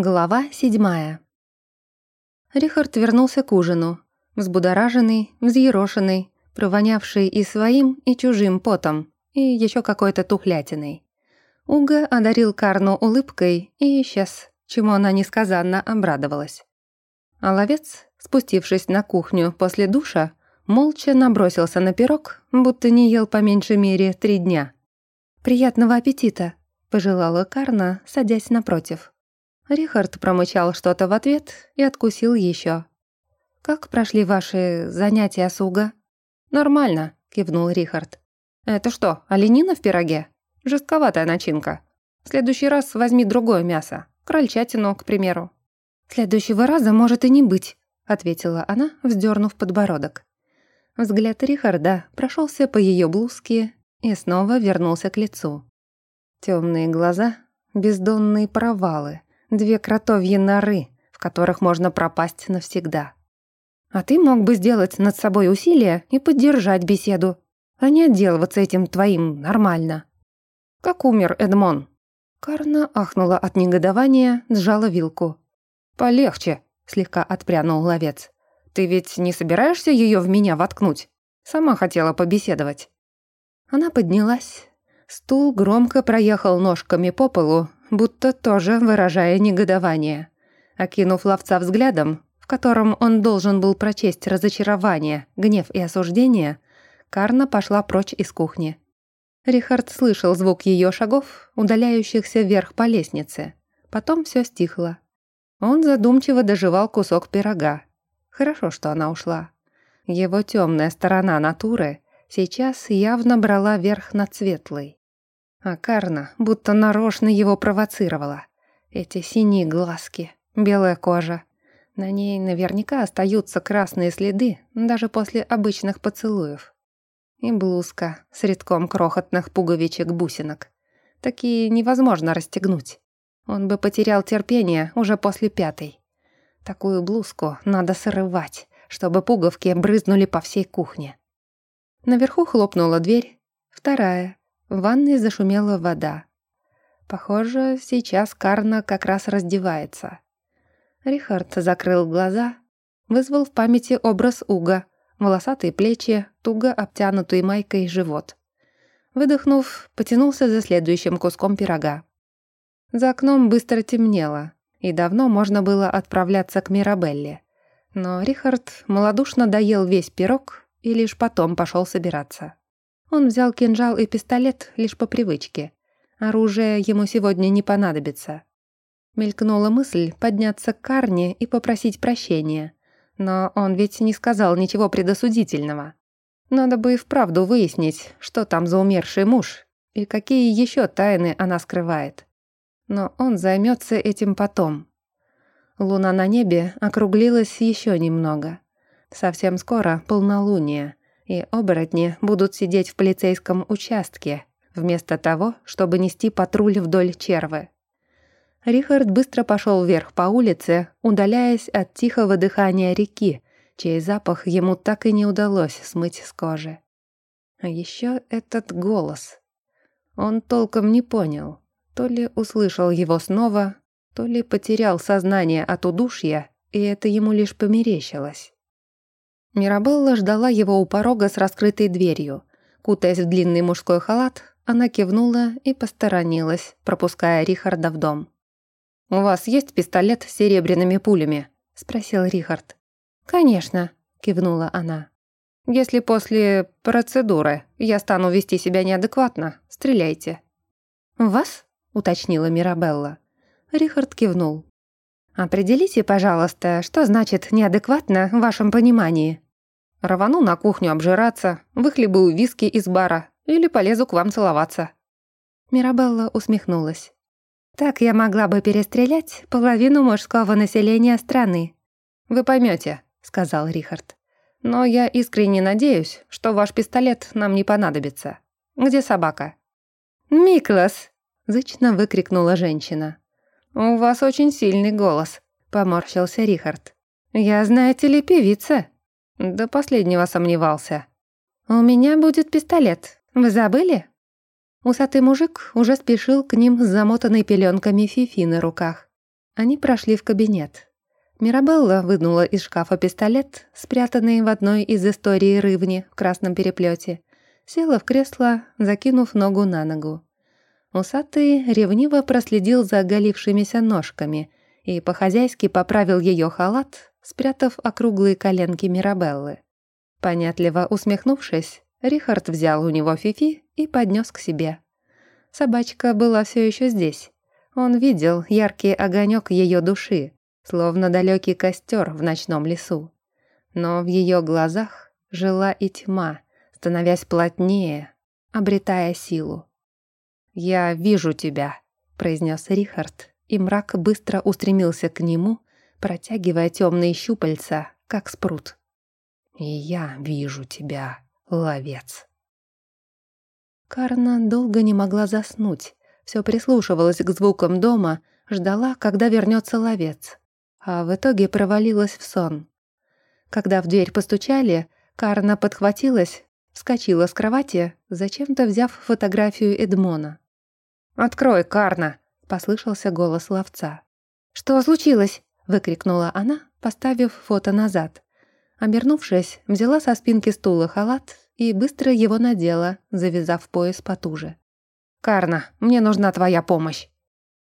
Глава седьмая. Рихард вернулся к ужину, взбудораженный, взъерошенный, провонявший и своим, и чужим потом, и еще какой-то тухлятиной. Уга одарил Карну улыбкой и исчез, чему она несказанно обрадовалась. А ловец, спустившись на кухню после душа, молча набросился на пирог, будто не ел по меньшей мере три дня. «Приятного аппетита!» — пожелала Карна, садясь напротив. Рихард промычал что-то в ответ и откусил еще. «Как прошли ваши занятия с Уго?» «Нормально», — кивнул Рихард. «Это что, оленина в пироге? Жестковатая начинка. В следующий раз возьми другое мясо. Крольчатину, к примеру». «Следующего раза может и не быть», — ответила она, вздернув подбородок. Взгляд Рихарда прошелся по ее блузке и снова вернулся к лицу. Темные глаза, бездонные провалы — Две кротовьи норы, в которых можно пропасть навсегда. А ты мог бы сделать над собой усилие и поддержать беседу, а не отделываться этим твоим нормально. Как умер Эдмон? Карна ахнула от негодования, сжала вилку. «Полегче», — слегка отпрянул ловец. «Ты ведь не собираешься ее в меня воткнуть? Сама хотела побеседовать». Она поднялась. Стул громко проехал ножками по полу, будто тоже выражая негодование. Окинув ловца взглядом, в котором он должен был прочесть разочарование, гнев и осуждение, Карна пошла прочь из кухни. Рихард слышал звук ее шагов, удаляющихся вверх по лестнице. Потом все стихло. Он задумчиво доживал кусок пирога. Хорошо, что она ушла. Его темная сторона натуры сейчас явно брала верх над светлой. А Карна будто нарочно его провоцировала. Эти синие глазки, белая кожа. На ней наверняка остаются красные следы даже после обычных поцелуев. И блузка с редком крохотных пуговичек-бусинок. Такие невозможно расстегнуть. Он бы потерял терпение уже после пятой. Такую блузку надо срывать, чтобы пуговки брызнули по всей кухне. Наверху хлопнула дверь, вторая, в ванной зашумела вода. Похоже, сейчас Карна как раз раздевается. Рихард закрыл глаза, вызвал в памяти образ Уга, волосатые плечи, туго обтянутый майкой живот. Выдохнув, потянулся за следующим куском пирога. За окном быстро темнело, и давно можно было отправляться к Мирабелле. Но Рихард малодушно доел весь пирог и лишь потом пошел собираться. Он взял кинжал и пистолет лишь по привычке. Оружие ему сегодня не понадобится. Мелькнула мысль подняться к Карне и попросить прощения. Но он ведь не сказал ничего предосудительного. Надо бы и вправду выяснить, что там за умерший муж и какие еще тайны она скрывает. Но он займется этим потом. Луна на небе округлилась еще немного. Совсем скоро полнолуние и оборотни будут сидеть в полицейском участке, вместо того, чтобы нести патруль вдоль червы. Рихард быстро пошел вверх по улице, удаляясь от тихого дыхания реки, чей запах ему так и не удалось смыть с кожи. А еще этот голос. Он толком не понял, то ли услышал его снова, то ли потерял сознание от удушья, и это ему лишь померещилось. Мирабелла ждала его у порога с раскрытой дверью. Кутаясь в длинный мужской халат, она кивнула и посторонилась, пропуская Рихарда в дом. «У вас есть пистолет с серебряными пулями?» — спросил Рихард. «Конечно», — кивнула она. «Если после процедуры я стану вести себя неадекватно, стреляйте». «Вас?» — уточнила Мирабелла. Рихард кивнул. «Определите, пожалуйста, что значит неадекватно в вашем понимании?» Рвану на кухню обжираться, выхлебаю виски из бара или полезу к вам целоваться». Мирабелла усмехнулась. «Так я могла бы перестрелять половину мужского населения страны». «Вы поймете», — сказал Рихард. «Но я искренне надеюсь, что ваш пистолет нам не понадобится. Где собака?» «Миклас!» — зычно выкрикнула женщина. «У вас очень сильный голос», — поморщился Рихард. «Я, знаете ли, певица». До последнего сомневался. «У меня будет пистолет. Вы забыли?» Усатый мужик уже спешил к ним с замотанной пеленками Фифи на руках. Они прошли в кабинет. Мирабелла вынула из шкафа пистолет, спрятанный в одной из историй рывни в красном переплете, села в кресло, закинув ногу на ногу. Усатый ревниво проследил за оголившимися ножками и по-хозяйски поправил ее халат, спрятав округлые коленки Мирабеллы. Понятливо усмехнувшись, Рихард взял у него Фифи и поднес к себе. Собачка была все еще здесь. Он видел яркий огонек ее души, словно далекий костер в ночном лесу. Но в ее глазах жила и тьма, становясь плотнее, обретая силу. «Я вижу тебя», — произнес Рихард, и мрак быстро устремился к нему, протягивая темные щупальца, как спрут. «И я вижу тебя, ловец». Карна долго не могла заснуть, все прислушивалась к звукам дома, ждала, когда вернется ловец, а в итоге провалилась в сон. Когда в дверь постучали, Карна подхватилась, вскочила с кровати, зачем-то взяв фотографию Эдмона. «Открой, Карна!» — послышался голос ловца. «Что случилось?» — выкрикнула она, поставив фото назад. Обернувшись, взяла со спинки стула халат и быстро его надела, завязав пояс потуже. «Карна, мне нужна твоя помощь».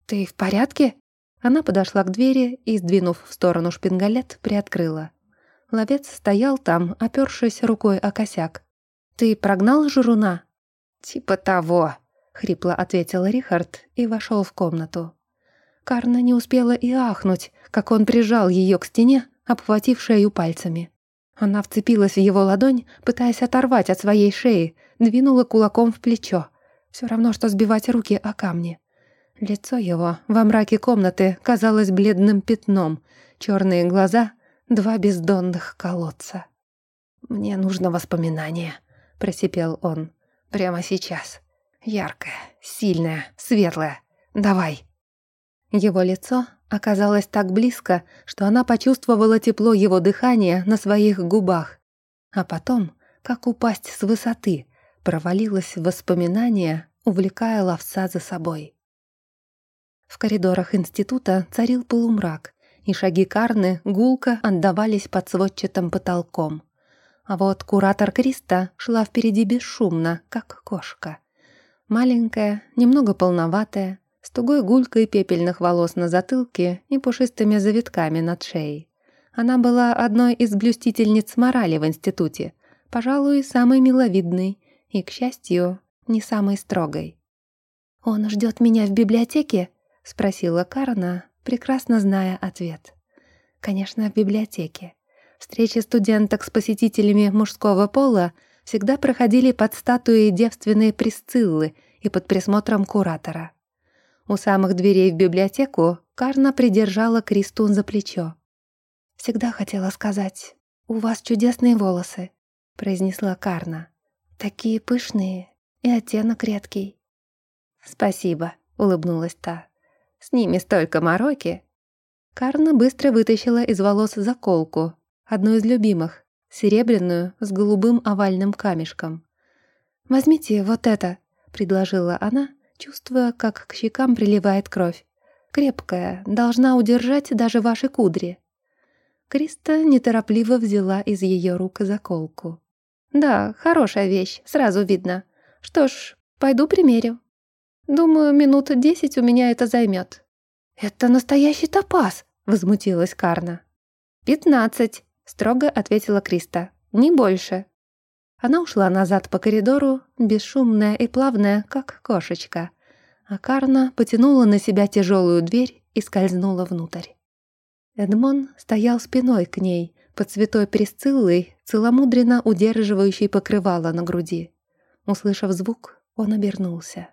«Ты в порядке?» Она подошла к двери и, сдвинув в сторону шпингалет, приоткрыла. Ловец стоял там, опёршись рукой о косяк. «Ты прогнал журуна?» «Типа того», — хрипло ответил Рихард и вошел в комнату. Карна не успела и ахнуть, как он прижал ее к стене, обхватив шею пальцами. Она вцепилась в его ладонь, пытаясь оторвать от своей шеи, двинула кулаком в плечо. Все равно, что сбивать руки о камни. Лицо его во мраке комнаты казалось бледным пятном, черные глаза — два бездонных колодца. «Мне нужно воспоминание», — просипел он. «Прямо сейчас. Яркое, сильное, светлое. Давай!» Его лицо оказалось так близко, что она почувствовала тепло его дыхания на своих губах. А потом, как упасть с высоты, провалилась в воспоминания, увлекая ловца за собой. В коридорах института царил полумрак, и шаги Карны гулко отдавались под сводчатым потолком. А вот куратор Криста шла впереди бесшумно, как кошка. Маленькая, немного полноватая, с тугой гулькой пепельных волос на затылке и пушистыми завитками над шеей. Она была одной из блюстительниц морали в институте, пожалуй, самой миловидной и, к счастью, не самой строгой. «Он ждет меня в библиотеке?» — спросила Карна, прекрасно зная ответ. «Конечно, в библиотеке. Встречи студенток с посетителями мужского пола — всегда проходили под статуей девственной Присциллы и под присмотром куратора. У самых дверей в библиотеку Карна придержала Кристун за плечо. «Всегда хотела сказать, у вас чудесные волосы», — произнесла Карна. «Такие пышные и оттенок редкий». «Спасибо», — улыбнулась та. «С ними столько мороки». Карна быстро вытащила из волос заколку, одну из любимых, серебряную с голубым овальным камешком. «Возьмите вот это», — предложила она, чувствуя, как к щекам приливает кровь. «Крепкая, должна удержать даже ваши кудри». Криста неторопливо взяла из ее рук заколку. «Да, хорошая вещь, сразу видно. Что ж, пойду примерю. Думаю, минут десять у меня это займет». «Это настоящий топаз!» — возмутилась Карна. «Пятнадцать», строго ответила Криста. «Не больше». Она ушла назад по коридору, бесшумная и плавная, как кошечка. А Карна потянула на себя тяжелую дверь и скользнула внутрь. Эдмон стоял спиной к ней, под святой Пресциллой, целомудренно удерживающей покрывало на груди. Услышав звук, он обернулся.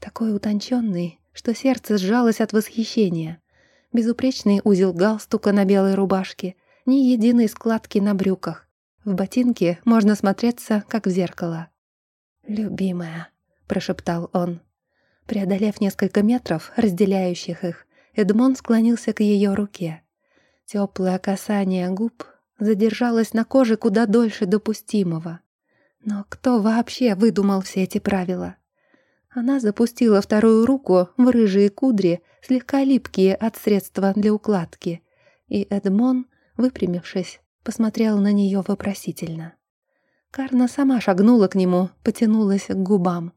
Такой утонченный, что сердце сжалось от восхищения. Безупречный узел галстука на белой рубашке — ни единой складки на брюках. В ботинке можно смотреться, как в зеркало. «Любимая», — прошептал он. Преодолев несколько метров, разделяющих их, Эдмон склонился к ее руке. Теплое касание губ задержалось на коже куда дольше допустимого. Но кто вообще выдумал все эти правила? Она запустила вторую руку в рыжие кудри, слегка липкие от средства для укладки, и Эдмон, выпрямившись, посмотрел на нее вопросительно. Карна сама шагнула к нему, потянулась к губам.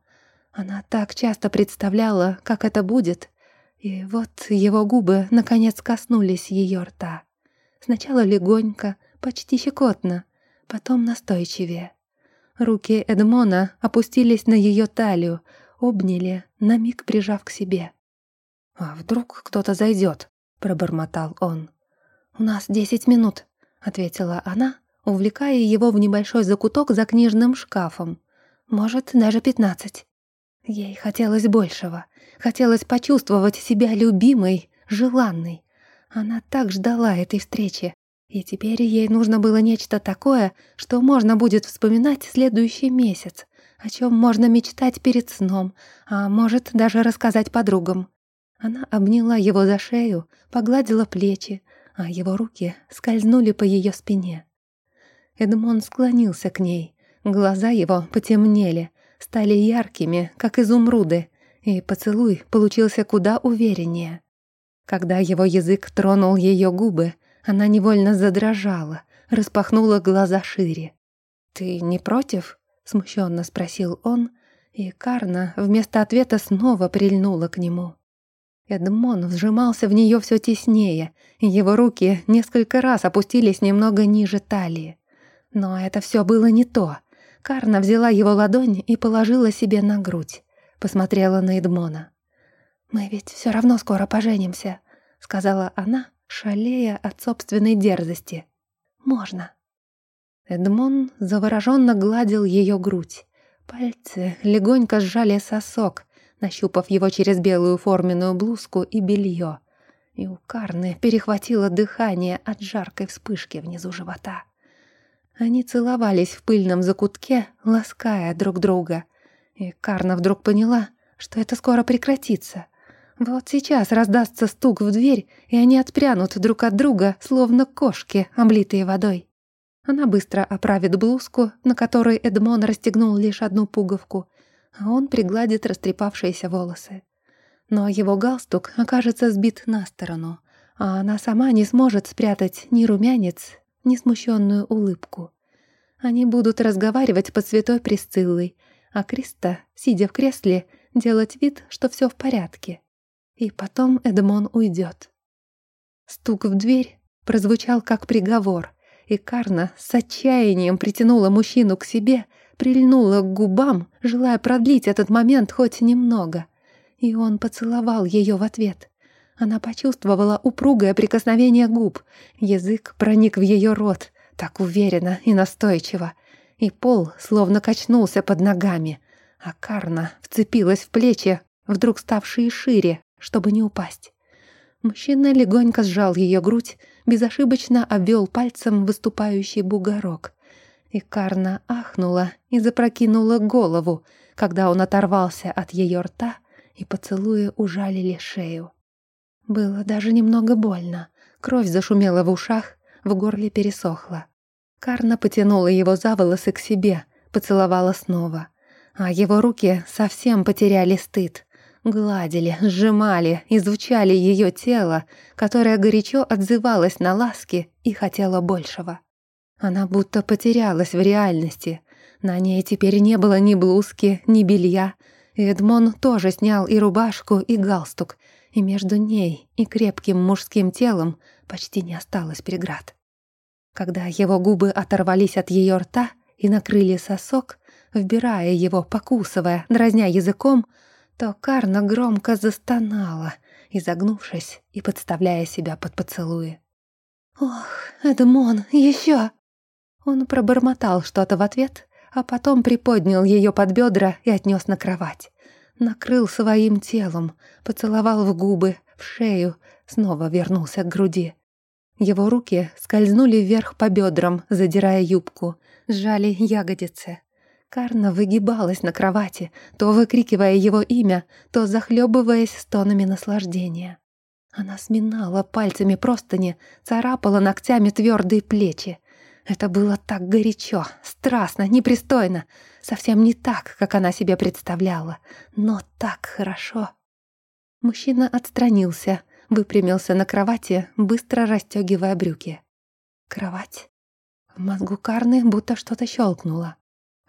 Она так часто представляла, как это будет, и вот его губы наконец коснулись ее рта. Сначала легонько, почти щекотно, потом настойчивее. Руки Эдмона опустились на ее талию, обняли, на миг прижав к себе. «А вдруг кто-то зайдет?» — пробормотал он. «У нас десять минут», — ответила она, увлекая его в небольшой закуток за книжным шкафом. «Может, даже пятнадцать». Ей хотелось большего, хотелось почувствовать себя любимой, желанной. Она так ждала этой встречи, и теперь ей нужно было нечто такое, что можно будет вспоминать следующий месяц, о чем можно мечтать перед сном, а может даже рассказать подругам. Она обняла его за шею, погладила плечи, а его руки скользнули по ее спине. Эдмон склонился к ней, глаза его потемнели, стали яркими, как изумруды, и поцелуй получился куда увереннее. Когда его язык тронул ее губы, она невольно задрожала, распахнула глаза шире. «Ты не против?» — смущенно спросил он, и Карна вместо ответа снова прильнула к нему. Эдмон сжимался в нее все теснее, его руки несколько раз опустились немного ниже талии. Но это все было не то. Карна взяла его ладонь и положила себе на грудь. Посмотрела на Эдмона. «Мы ведь все равно скоро поженимся», — сказала она, шалея от собственной дерзости. «Можно». Эдмон завороженно гладил ее грудь. Пальцы легонько сжали сосок, нащупав его через белую форменную блузку и белье. И у Карны перехватило дыхание от жаркой вспышки внизу живота. Они целовались в пыльном закутке, лаская друг друга. И Карна вдруг поняла, что это скоро прекратится. Вот сейчас раздастся стук в дверь, и они отпрянут друг от друга, словно кошки, облитые водой. Она быстро оправит блузку, на которой Эдмон расстегнул лишь одну пуговку, а он пригладит растрепавшиеся волосы. Но его галстук окажется сбит на сторону, а она сама не сможет спрятать ни румянец, ни смущенную улыбку. Они будут разговаривать под святой Присциллой, а Криста, сидя в кресле, делать вид, что все в порядке. И потом Эдмон уйдет. Стук в дверь прозвучал как приговор, и Карна с отчаянием притянула мужчину к себе, прильнула к губам, желая продлить этот момент хоть немного. И он поцеловал ее в ответ. Она почувствовала упругое прикосновение губ. Язык проник в ее рот, так уверенно и настойчиво. И пол словно качнулся под ногами, а Карна вцепилась в плечи, вдруг ставшие шире, чтобы не упасть. Мужчина легонько сжал ее грудь, безошибочно обвел пальцем выступающий бугорок. И Карна ахнула и запрокинула голову, когда он оторвался от ее рта, и поцелуи ужалили шею. Было даже немного больно. Кровь зашумела в ушах, в горле пересохла. Карна потянула его за волосы к себе, поцеловала снова. А его руки совсем потеряли стыд. Гладили, сжимали, изучали ее тело, которое горячо отзывалось на ласки и хотело большего. Она будто потерялась в реальности. На ней теперь не было ни блузки, ни белья. Эдмон тоже снял и рубашку, и галстук, и между ней и крепким мужским телом почти не осталось преград. Когда его губы оторвались от ее рта и накрыли сосок, вбирая его, покусывая, дразня языком, то Карна громко застонала, изогнувшись и подставляя себя под поцелуи. «Ох, Эдмон, еще!» Он пробормотал что-то в ответ, а потом приподнял ее под бедра и отнес на кровать. Накрыл своим телом, поцеловал в губы, в шею, снова вернулся к груди. Его руки скользнули вверх по бедрам, задирая юбку, сжали ягодицы. Карна выгибалась на кровати, то выкрикивая его имя, то захлебываясь стонами наслаждения. Она сминала пальцами простыни, царапала ногтями твердые плечи. Это было так горячо, страстно, непристойно. Совсем не так, как она себе представляла, но так хорошо. Мужчина отстранился, выпрямился на кровати, быстро расстегивая брюки. Кровать. В мозгу Карны будто что-то щелкнуло.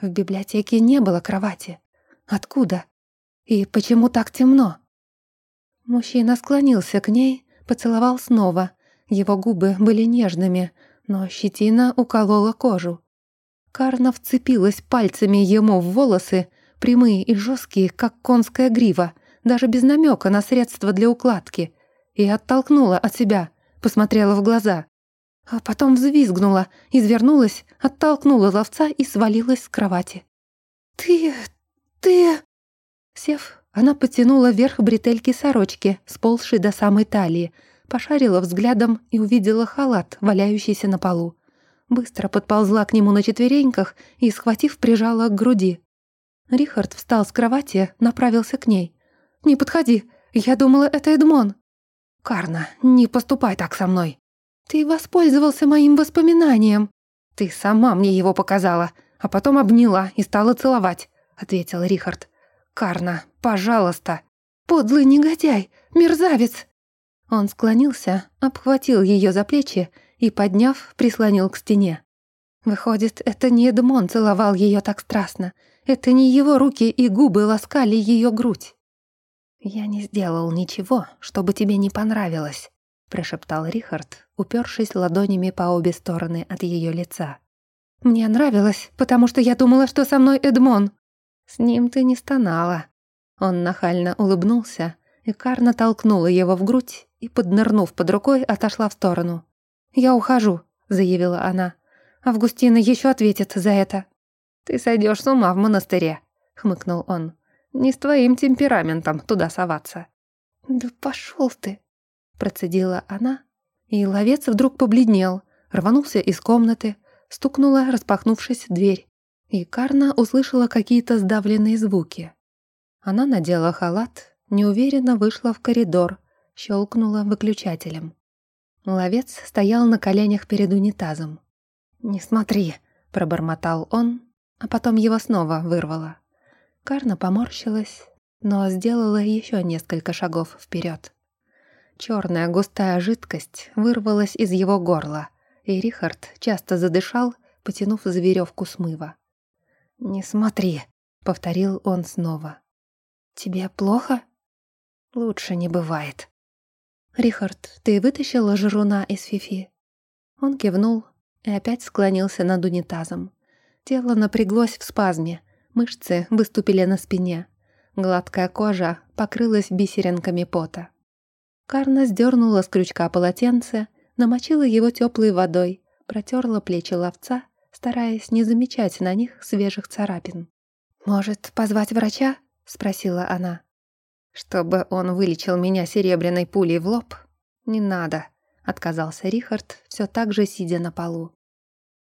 В библиотеке не было кровати. Откуда? И почему так темно? Мужчина склонился к ней, поцеловал снова. Его губы были нежными, но щетина уколола кожу. Карна вцепилась пальцами ему в волосы, прямые и жесткие, как конская грива, даже без намека на средства для укладки, и оттолкнула от себя, посмотрела в глаза. А потом взвизгнула, извернулась, оттолкнула ловца и свалилась с кровати. «Ты... ты...» Сев, она потянула вверх бретельки сорочки, сползшей до самой талии, пошарила взглядом и увидела халат, валяющийся на полу. Быстро подползла к нему на четвереньках и, схватив, прижала к груди. Рихард встал с кровати, направился к ней. «Не подходи, я думала, это Эдмон». «Карна, не поступай так со мной». «Ты воспользовался моим воспоминанием». «Ты сама мне его показала, а потом обняла и стала целовать», — ответил Рихард. «Карна, пожалуйста». «Подлый негодяй, мерзавец!» Он склонился, обхватил ее за плечи и, подняв, прислонил к стене. Выходит, это не Эдмон целовал ее так страстно. Это не его руки и губы ласкали ее грудь. «Я не сделал ничего, чтобы тебе не понравилось», — прошептал Рихард, упершись ладонями по обе стороны от ее лица. «Мне нравилось, потому что я думала, что со мной Эдмон». «С ним ты не стонала». Он нахально улыбнулся, и Карна толкнула его в грудь и, поднырнув под рукой, отошла в сторону. «Я ухожу», — заявила она. «Августина еще ответит за это». «Ты сойдешь с ума в монастыре», — хмыкнул он. «Не с твоим темпераментом туда соваться». «Да пошел ты», — процедила она, и ловец вдруг побледнел, рванулся из комнаты, стукнула, распахнувшись, дверь, и Карна услышала какие-то сдавленные звуки. Она надела халат, неуверенно вышла в коридор, щелкнула выключателем. Ловец стоял на коленях перед унитазом. «Не смотри», — пробормотал он, а потом его снова вырвало. Карна поморщилась, но сделала еще несколько шагов вперед. Черная густая жидкость вырвалась из его горла, и Рихард часто задышал, потянув за веревку смыва. «Не смотри», — повторил он снова. «Тебе плохо?» «Лучше не бывает», «Рихард, ты вытащила жируна из Фифи?» Он кивнул и опять склонился над унитазом. Тело напряглось в спазме, мышцы выступили на спине. Гладкая кожа покрылась бисеринками пота. Карна сдернула с крючка полотенце, намочила его теплой водой, протерла плечи ловца, стараясь не замечать на них свежих царапин. «Может, позвать врача?» — спросила она. «Чтобы он вылечил меня серебряной пулей в лоб? Не надо», — отказался Рихард, все так же сидя на полу.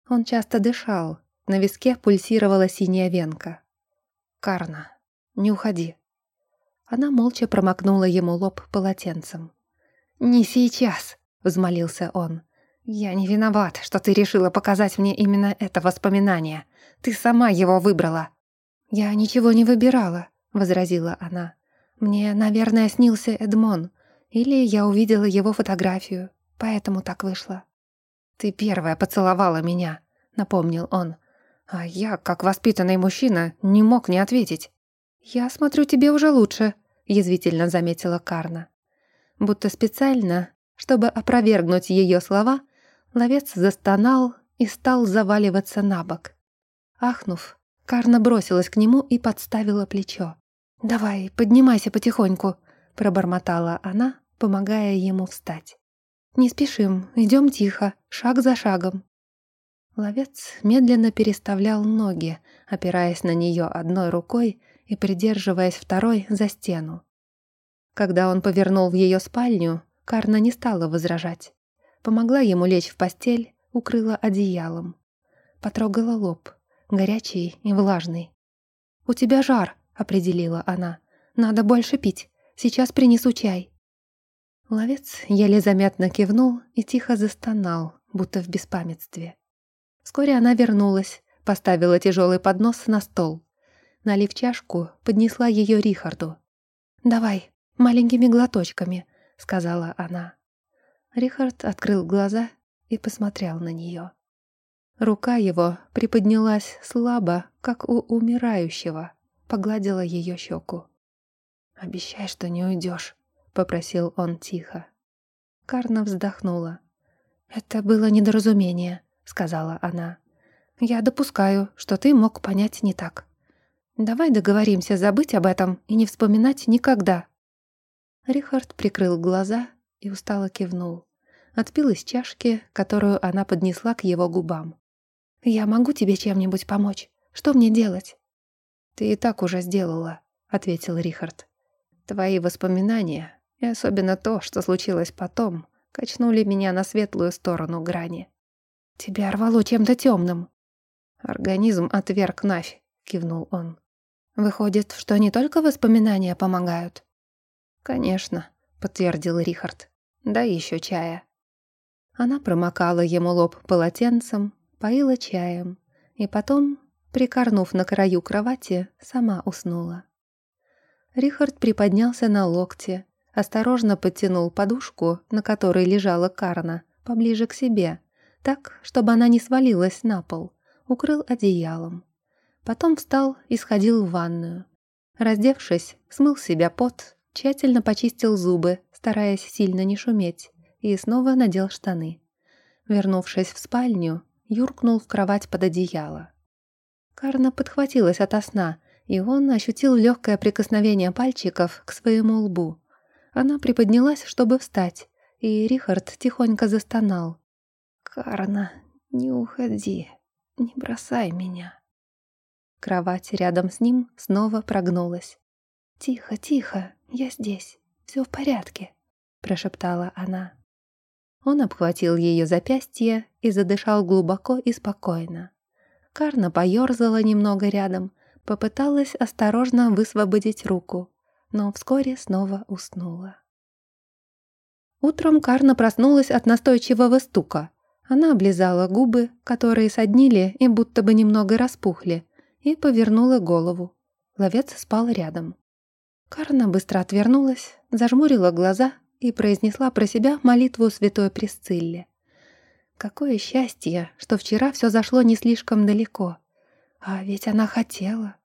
Он часто дышал, на виске пульсировала синяя венка. «Карна, не уходи». Она молча промокнула ему лоб полотенцем. «Не сейчас», — взмолился он. «Я не виноват, что ты решила показать мне именно это воспоминание. Ты сама его выбрала». «Я ничего не выбирала», — возразила она. Мне, наверное, снился Эдмон, или я увидела его фотографию, поэтому так вышло. «Ты первая поцеловала меня», — напомнил он. А я, как воспитанный мужчина, не мог не ответить. «Я смотрю, тебе уже лучше», — язвительно заметила Карна. Будто специально, чтобы опровергнуть ее слова, ловец застонал и стал заваливаться на бок. Ахнув, Карна бросилась к нему и подставила плечо. «Давай, поднимайся потихоньку», — пробормотала она, помогая ему встать. «Не спешим, идем тихо, шаг за шагом». Ловец медленно переставлял ноги, опираясь на нее одной рукой и придерживаясь второй за стену. Когда он повернул в ее спальню, Карна не стала возражать. Помогла ему лечь в постель, укрыла одеялом. Потрогала лоб, горячий и влажный. «У тебя жар», определила она. «Надо больше пить. Сейчас принесу чай». Ловец еле заметно кивнул и тихо застонал, будто в беспамятстве. Вскоре она вернулась, поставила тяжелый поднос на стол. Налив чашку, поднесла ее Рихарду. «Давай, маленькими глоточками», — сказала она. Рихард открыл глаза и посмотрел на нее. Рука его приподнялась слабо, как у умирающего, погладила ее щеку. «Обещай, что не уйдешь», — попросил он тихо. Карна вздохнула. «Это было недоразумение», — сказала она. «Я допускаю, что ты мог понять не так. Давай договоримся забыть об этом и не вспоминать никогда». Рихард прикрыл глаза и устало кивнул. Отпил из чашки, которую она поднесла к его губам. «Я могу тебе чем-нибудь помочь? Что мне делать?» «Ты и так уже сделала», — ответил Рихард. «Твои воспоминания, и особенно то, что случилось потом, качнули меня на светлую сторону грани. Тебя рвало чем-то темным. Организм отверг Навь, кивнул он. Выходит, что не только воспоминания помогают? Конечно, подтвердил Рихард. Да еще чая. Она промокала ему лоб полотенцем, поила чаем и потом, прикорнув на краю кровати, сама уснула. Рихард приподнялся на локте, осторожно подтянул подушку, на которой лежала Карна, поближе к себе, так, чтобы она не свалилась на пол, укрыл одеялом. Потом встал и сходил в ванную. Раздевшись, смыл с себя пот, тщательно почистил зубы, стараясь сильно не шуметь, и снова надел штаны. Вернувшись в спальню, юркнул в кровать под одеяло. Карна подхватилась ото сна, и он ощутил легкое прикосновение пальчиков к своему лбу. Она приподнялась, чтобы встать, и Рихард тихонько застонал. «Карна, не уходи, не бросай меня». Кровать рядом с ним снова прогнулась. «Тихо, тихо, я здесь, все в порядке», — прошептала она. Он обхватил ее запястье и задышал глубоко и спокойно. Карна поёрзала немного рядом, попыталась осторожно высвободить руку, но вскоре снова уснула. Утром Карна проснулась от настойчивого стука. Она облизала губы, которые соднили и будто бы немного распухли, и повернула голову. Ловец спал рядом. Карна быстро отвернулась, зажмурила глаза и произнесла про себя молитву святой Пресцилле. Какое счастье, что вчера все зашло не слишком далеко. А ведь она хотела.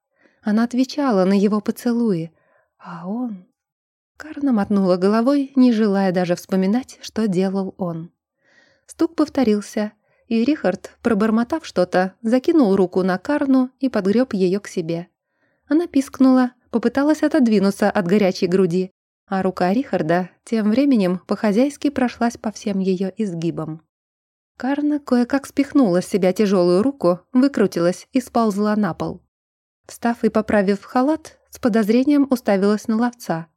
Она отвечала на его поцелуи, а он... Карна мотнула головой, не желая даже вспоминать, что делал он. Стук повторился, и Рихард, пробормотав что-то, закинул руку на Карну и подгреб ее к себе. Она пискнула, попыталась отодвинуться от горячей груди, а рука Рихарда тем временем по-хозяйски прошлась по всем ее изгибам. Карна кое-как спихнула с себя тяжелую руку, выкрутилась и сползла на пол. Встав и поправив халат, с подозрением уставилась на ловца.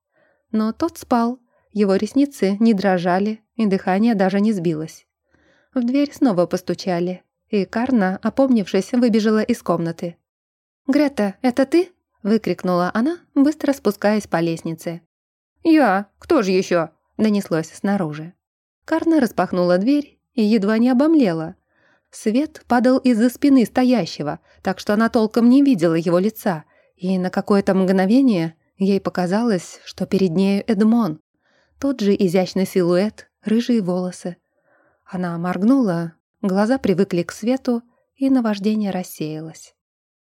Но тот спал, его ресницы не дрожали, и дыхание даже не сбилось. В дверь снова постучали, и Карна, опомнившись, выбежала из комнаты. «Грета, это ты?» — выкрикнула она, быстро спускаясь по лестнице. «Я? Кто же еще?» — донеслось снаружи. Карна распахнула дверь и едва не обомлела. Свет падал из-за спины стоящего, так что она толком не видела его лица, и на какое-то мгновение ей показалось, что перед нею Эдмон. Тот же изящный силуэт, рыжие волосы. Она моргнула, глаза привыкли к свету, и наваждение рассеялось.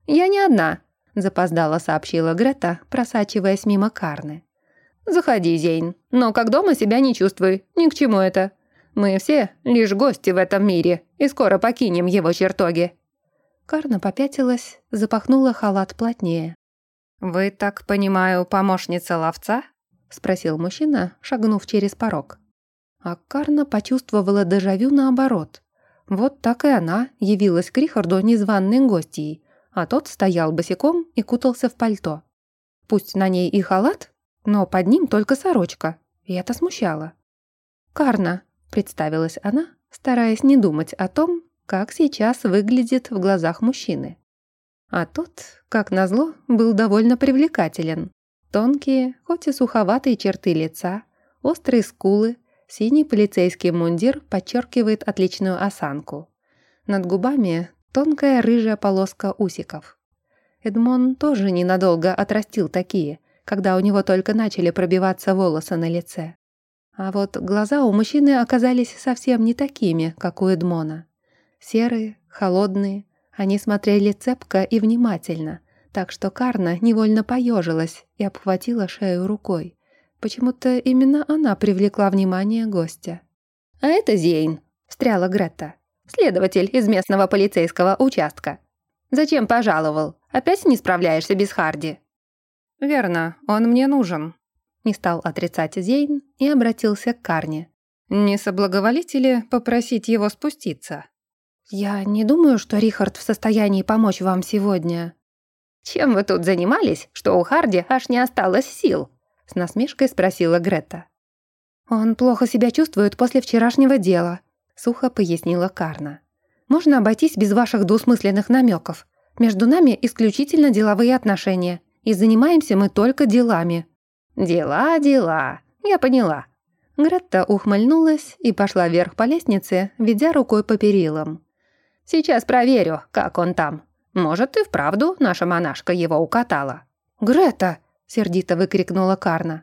«Я не одна», — запоздала сообщила Грета, просачиваясь мимо Карны. «Заходи, Зейн, но как дома себя не чувствуй, ни к чему это. Мы все лишь гости в этом мире и скоро покинем его чертоги». Карна попятилась, запахнула халат плотнее. «Вы, так понимаю, помощница ловца?» — спросил мужчина, шагнув через порог. А Карна почувствовала дежавю наоборот. Вот так и она явилась к Рихарду незваной гостьей, а тот стоял босиком и кутался в пальто. Пусть на ней и халат, но под ним только сорочка, и это смущало. «Карна», — представилась она, стараясь не думать о том, как сейчас выглядит в глазах мужчины. А тот, как назло, был довольно привлекателен. Тонкие, хоть и суховатые черты лица, острые скулы, синий полицейский мундир подчеркивает отличную осанку. Над губами тонкая рыжая полоска усиков. Эдмон тоже ненадолго отрастил такие, когда у него только начали пробиваться волосы на лице. А вот глаза у мужчины оказались совсем не такими, как у Эдмона. Серые, холодные, они смотрели цепко и внимательно, так что Карна невольно поежилась и обхватила шею рукой. Почему-то именно она привлекла внимание гостя. «А это Зейн», — встряла Гретта. «Следователь из местного полицейского участка. Зачем пожаловал? Опять не справляешься без Харди?» «Верно, он мне нужен», — не стал отрицать Зейн и обратился к Карне. «Не соблаговолите ли попросить его спуститься?» «Я не думаю, что Рихард в состоянии помочь вам сегодня». «Чем вы тут занимались, что у Харди аж не осталось сил?» — с насмешкой спросила Грета. «Он плохо себя чувствует после вчерашнего дела», — сухо пояснила Карна. «Можно обойтись без ваших двусмысленных намеков. Между нами исключительно деловые отношения, и занимаемся мы только делами». «Дела, дела, я поняла». Гретта ухмыльнулась и пошла вверх по лестнице, ведя рукой по перилам. Сейчас проверю, как он там. Может, и вправду наша монашка его укатала». «Грета!» — сердито выкрикнула Карна.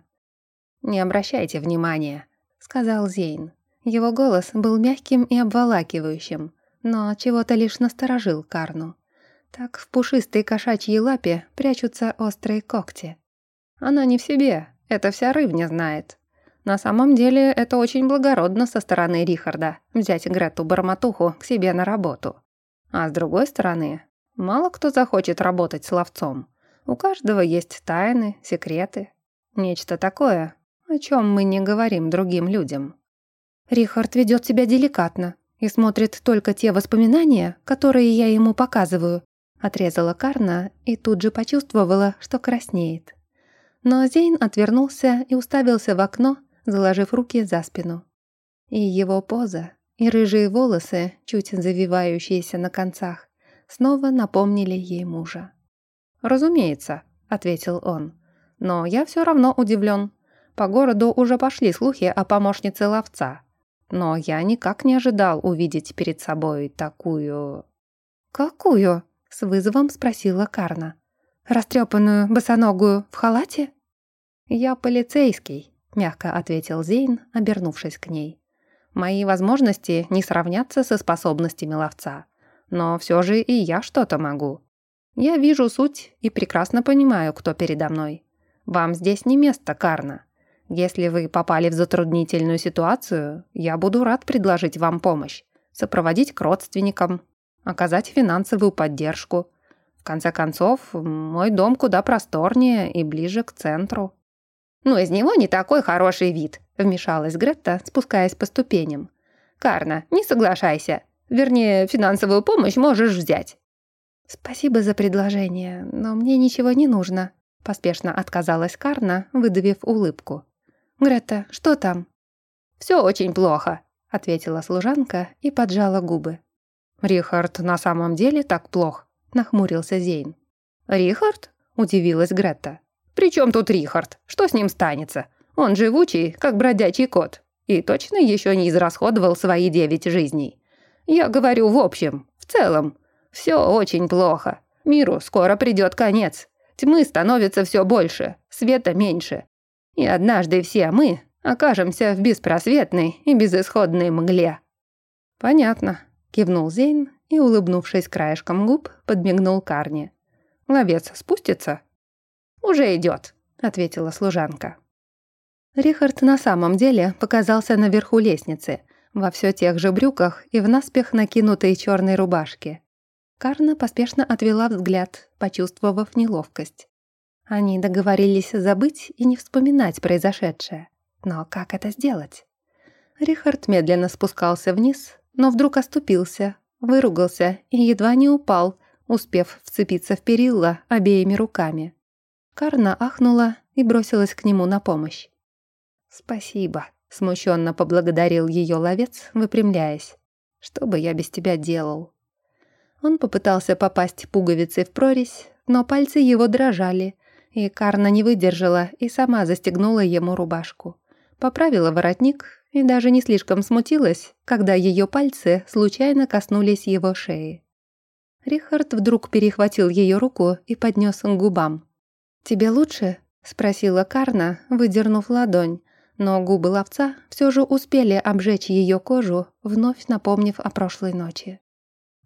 «Не обращайте внимания», — сказал Зейн. Его голос был мягким и обволакивающим, но чего-то лишь насторожил Карну. Так в пушистой кошачьей лапе прячутся острые когти. Она не в себе, это вся рыбня знает. На самом деле, это очень благородно со стороны Рихарда взять Грету Барматуху к себе на работу. А с другой стороны, мало кто захочет работать с ловцом. У каждого есть тайны, секреты. Нечто такое, о чем мы не говорим другим людям. Рихард ведет себя деликатно и смотрит только те воспоминания, которые я ему показываю, отрезала Карна и тут же почувствовала, что краснеет. Но Зейн отвернулся и уставился в окно, заложив руки за спину. И его поза, и рыжие волосы, чуть завивающиеся на концах, снова напомнили ей мужа. «Разумеется», — ответил он. «Но я все равно удивлен. По городу уже пошли слухи о помощнице ловца. Но я никак не ожидал увидеть перед собой такую...» «Какую?» — с вызовом спросила Карна. «Растрепанную, босоногую, в халате?» «Я полицейский», — мягко ответил Зейн, обернувшись к ней. «Мои возможности не сравнятся со способностями ловца, но все же и я что-то могу. Я вижу суть и прекрасно понимаю, кто передо мной. Вам здесь не место, Карна. Если вы попали в затруднительную ситуацию, я буду рад предложить вам помощь, сопроводить к родственникам, оказать финансовую поддержку. Конце концов, мой дом куда просторнее и ближе к центру». «Но из него не такой хороший вид», — вмешалась Гретта, спускаясь по ступеням. «Карна, не соглашайся. Вернее, финансовую помощь можешь взять». «Спасибо за предложение, но мне ничего не нужно», — поспешно отказалась Карна, выдавив улыбку. «Гретта, что там?» «Все очень плохо», — ответила служанка и поджала губы. «Рихард на самом деле так плох?» — нахмурился Зейн. «Рихард?» — удивилась Гретта. «При чем тут Рихард? Что с ним станется? Он живучий, как бродячий кот, и точно еще не израсходовал свои девять жизней. Я говорю в общем, в целом. Все очень плохо. Миру скоро придет конец. Тьмы становится все больше, света меньше. И однажды все мы окажемся в беспросветной и безысходной мгле». «Понятно», — кивнул Зейн и, улыбнувшись краешком губ, подмигнул Карне. «Ловец спустится?» «Уже идет», — ответила служанка. Рихард на самом деле показался наверху лестницы, во все тех же брюках и в наспех накинутой черной рубашке. Карна поспешно отвела взгляд, почувствовав неловкость. Они договорились забыть и не вспоминать произошедшее. Но как это сделать? Рихард медленно спускался вниз, но вдруг оступился, выругался и едва не упал, успев вцепиться в перила обеими руками. Карна ахнула и бросилась к нему на помощь. «Спасибо», — смущенно поблагодарил ее ловец, выпрямляясь. «Что бы я без тебя делал?» Он попытался попасть пуговицей в прорезь, но пальцы его дрожали, и Карна не выдержала и сама застегнула ему рубашку. Поправила воротник и даже не слишком смутилась, когда ее пальцы случайно коснулись его шеи. Рихард вдруг перехватил ее руку и поднес к губам. «Тебе лучше?» — спросила Карна, выдернув ладонь, но губы ловца все же успели обжечь ее кожу, вновь напомнив о прошлой ночи.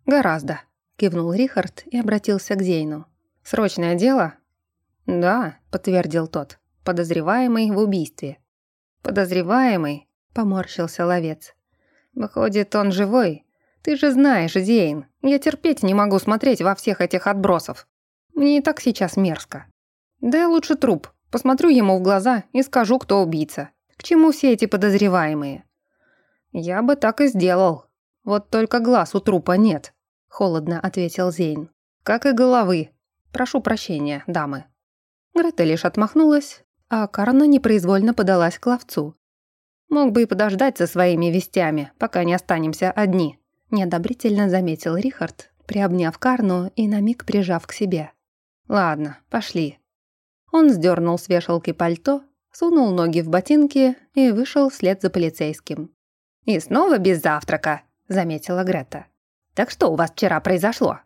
«Гораздо», — кивнул Рихард и обратился к Зейну. «Срочное дело?» «Да», — подтвердил тот, — «подозреваемый в убийстве». «Подозреваемый?» — поморщился ловец. «Выходит, он живой? Ты же знаешь, Зейн, я терпеть не могу смотреть во всех этих отбросов. Мне и так сейчас мерзко. Да лучше труп, посмотрю ему в глаза и скажу, кто убийца. К чему все эти подозреваемые?» «Я бы так и сделал. Вот только глаз у трупа нет», — холодно ответил Зейн. «Как и головы. Прошу прощения, дамы». Грета лишь отмахнулась, а Карна непроизвольно подалась к ловцу. «Мог бы и подождать со своими вестями, пока не останемся одни», неодобрительно заметил Рихард, приобняв Карну и на миг прижав к себе. «Ладно, пошли». Он сдернул с вешалки пальто, сунул ноги в ботинки и вышел вслед за полицейским. «И снова без завтрака», — заметила Грета. «Так что у вас вчера произошло?»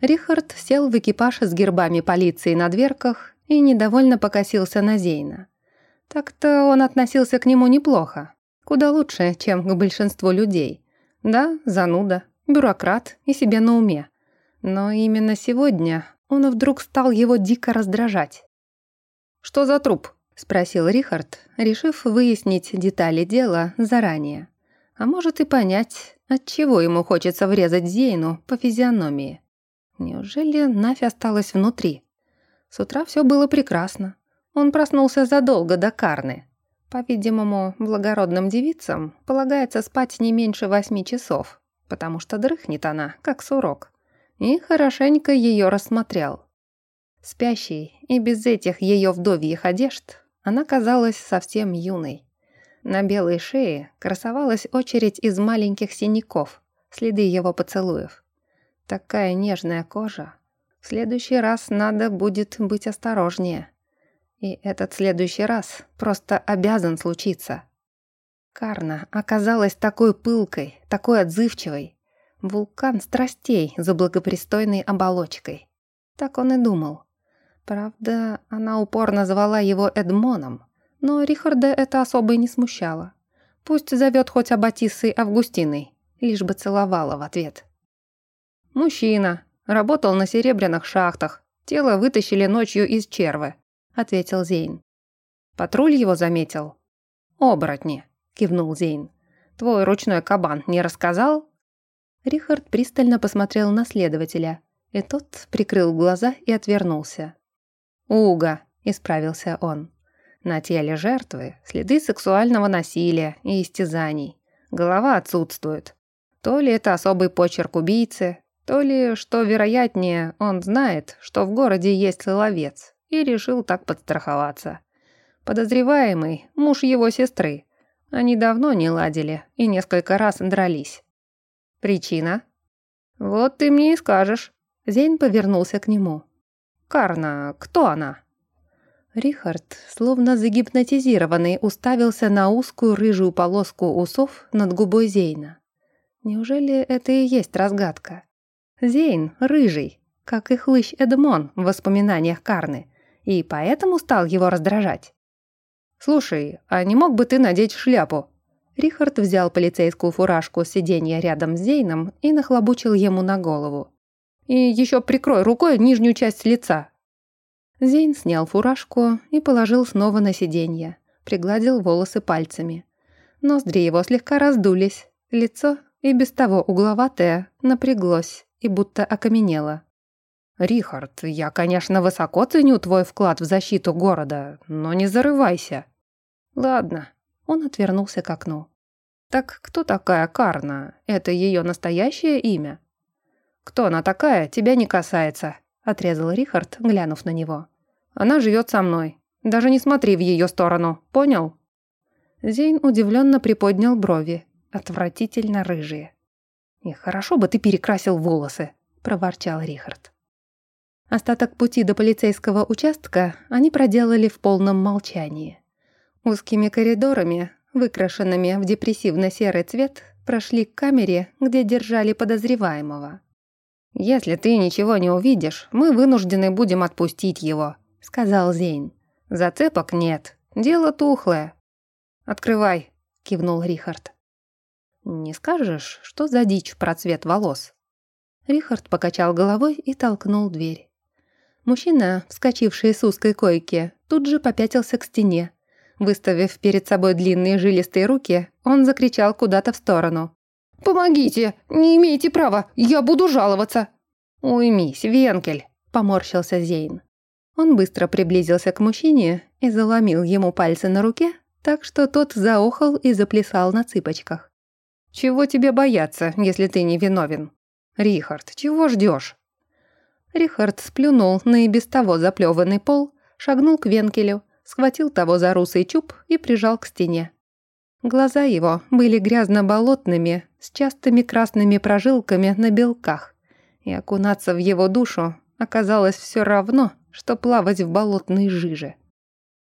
Рихард сел в экипаж с гербами полиции на дверках и недовольно покосился на Зейна. Так-то он относился к нему неплохо, куда лучше, чем к большинству людей. Да, зануда, бюрократ и себе на уме. Но именно сегодня он вдруг стал его дико раздражать. «Что за труп?» – спросил Рихард, решив выяснить детали дела заранее. А может и понять, от чего ему хочется врезать Зейну по физиономии. Неужели Нафь осталась внутри? С утра все было прекрасно. Он проснулся задолго до Карны. По-видимому, благородным девицам полагается спать не меньше восьми часов, потому что дрыхнет она, как сурок. И хорошенько ее рассмотрел. Спящей и без этих ее вдовьих одежд она казалась совсем юной. На белой шее красовалась очередь из маленьких синяков, следы его поцелуев. Такая нежная кожа. В следующий раз надо будет быть осторожнее. И этот следующий раз просто обязан случиться. Карна оказалась такой пылкой, такой отзывчивой. Вулкан страстей за благопристойной оболочкой. Так он и думал. Правда, она упорно звала его Эдмоном, но Рихарда это особо и не смущало. Пусть зовет хоть Аббатиссой Августиной, лишь бы целовала в ответ. «Мужчина. Работал на серебряных шахтах. Тело вытащили ночью из червы», — ответил Зейн. «Патруль его заметил?» «Оборотни», — кивнул Зейн. «Твой ручной кабан не рассказал?» Рихард пристально посмотрел на следователя, и тот прикрыл глаза и отвернулся. «Уга», — исправился он. «На теле жертвы следы сексуального насилия и истязаний. Голова отсутствует. То ли это особый почерк убийцы, то ли, что вероятнее, он знает, что в городе есть ловец, и решил так подстраховаться. Подозреваемый – муж его сестры. Они давно не ладили и несколько раз дрались. Причина? Вот ты мне и скажешь. Зейн повернулся к нему. Карна, кто она? Рихард, словно загипнотизированный, уставился на узкую рыжую полоску усов над губой Зейна. Неужели это и есть разгадка? Зейн рыжий, как и хлыщ Эдмон в воспоминаниях Карны, и поэтому стал его раздражать. «Слушай, а не мог бы ты надеть шляпу?» Рихард взял полицейскую фуражку с сиденья рядом с Зейном и нахлобучил ему на голову. «И еще прикрой рукой нижнюю часть лица». Зейн снял фуражку и положил снова на сиденье, пригладил волосы пальцами. Ноздри его слегка раздулись, лицо, и без того угловатое, напряглось и будто окаменела. «Рихард, я, конечно, высоко ценю твой вклад в защиту города, но не зарывайся». «Ладно». Он отвернулся к окну. «Так кто такая Карна? Это ее настоящее имя?» «Кто она такая, тебя не касается», — отрезал Рихард, глянув на него. «Она живет со мной. Даже не смотри в ее сторону, понял?» Зейн удивленно приподнял брови, отвратительно рыжие. «И хорошо бы ты перекрасил волосы», — проворчал Рихард. Остаток пути до полицейского участка они проделали в полном молчании. Узкими коридорами, выкрашенными в депрессивно-серый цвет, прошли к камере, где держали подозреваемого. «Если ты ничего не увидишь, мы вынуждены будем отпустить его», — сказал Зейн. «Зацепок нет. Дело тухлое». «Открывай», — кивнул Рихард. «Не скажешь, что за дичь про цвет волос?» Рихард покачал головой и толкнул дверь. Мужчина, вскочивший с узкой койки, тут же попятился к стене. Выставив перед собой длинные жилистые руки, он закричал куда-то в сторону. «Помогите! Не имеете права! Я буду жаловаться!» «Уймись, Венкель!» – поморщился Зейн. Он быстро приблизился к мужчине и заломил ему пальцы на руке, так что тот заохал и заплясал на цыпочках. «Чего тебе бояться, если ты не виновен? Рихард, чего ждешь? Рихард сплюнул на и без того заплеванный пол, шагнул к Венкелю, схватил того за русый чуб и прижал к стене. Глаза его были грязно-болотными, с частыми красными прожилками на белках, и окунаться в его душу оказалось все равно, что плавать в болотной жиже.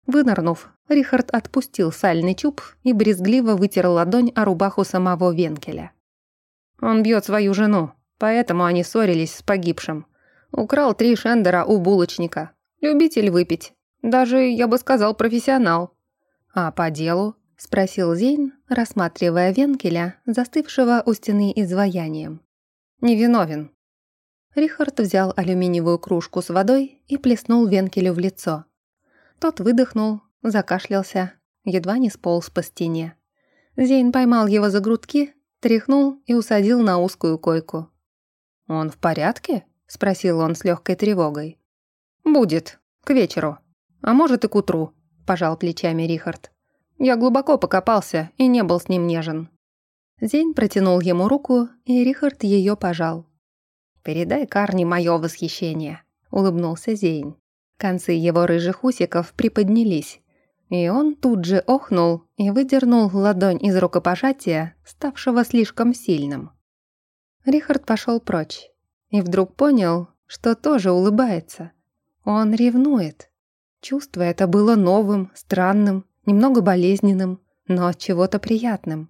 Вынырнув, Рихард отпустил сальный чуб и брезгливо вытер ладонь о рубаху самого Венкеля. «Он бьет свою жену, поэтому они ссорились с погибшим. Украл три шендера у булочника. Любитель выпить. Даже, я бы сказал, профессионал. А по делу? Спросил Зейн, рассматривая Венкеля, застывшего у стены изваянием. Невиновен. Рихард взял алюминиевую кружку с водой и плеснул Венкелю в лицо. Тот выдохнул, закашлялся, едва не сполз по стене. Зейн поймал его за грудки, тряхнул и усадил на узкую койку. «Он в порядке?» — спросил он с легкой тревогой. «Будет. К вечеру. А может и к утру», — пожал плечами Рихард. «Я глубоко покопался и не был с ним нежен». Зейн протянул ему руку, и Рихард ее пожал. «Передай Карни мое восхищение», — улыбнулся Зейн. Концы его рыжих усиков приподнялись, и он тут же охнул и выдернул ладонь из рукопожатия, ставшего слишком сильным. Рихард пошел прочь и вдруг понял, что тоже улыбается. Он ревнует. Чувство это было новым, странным, немного болезненным, но от чего-то приятным.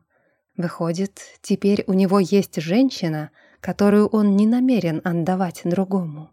Выходит, теперь у него есть женщина, которую он не намерен отдавать другому.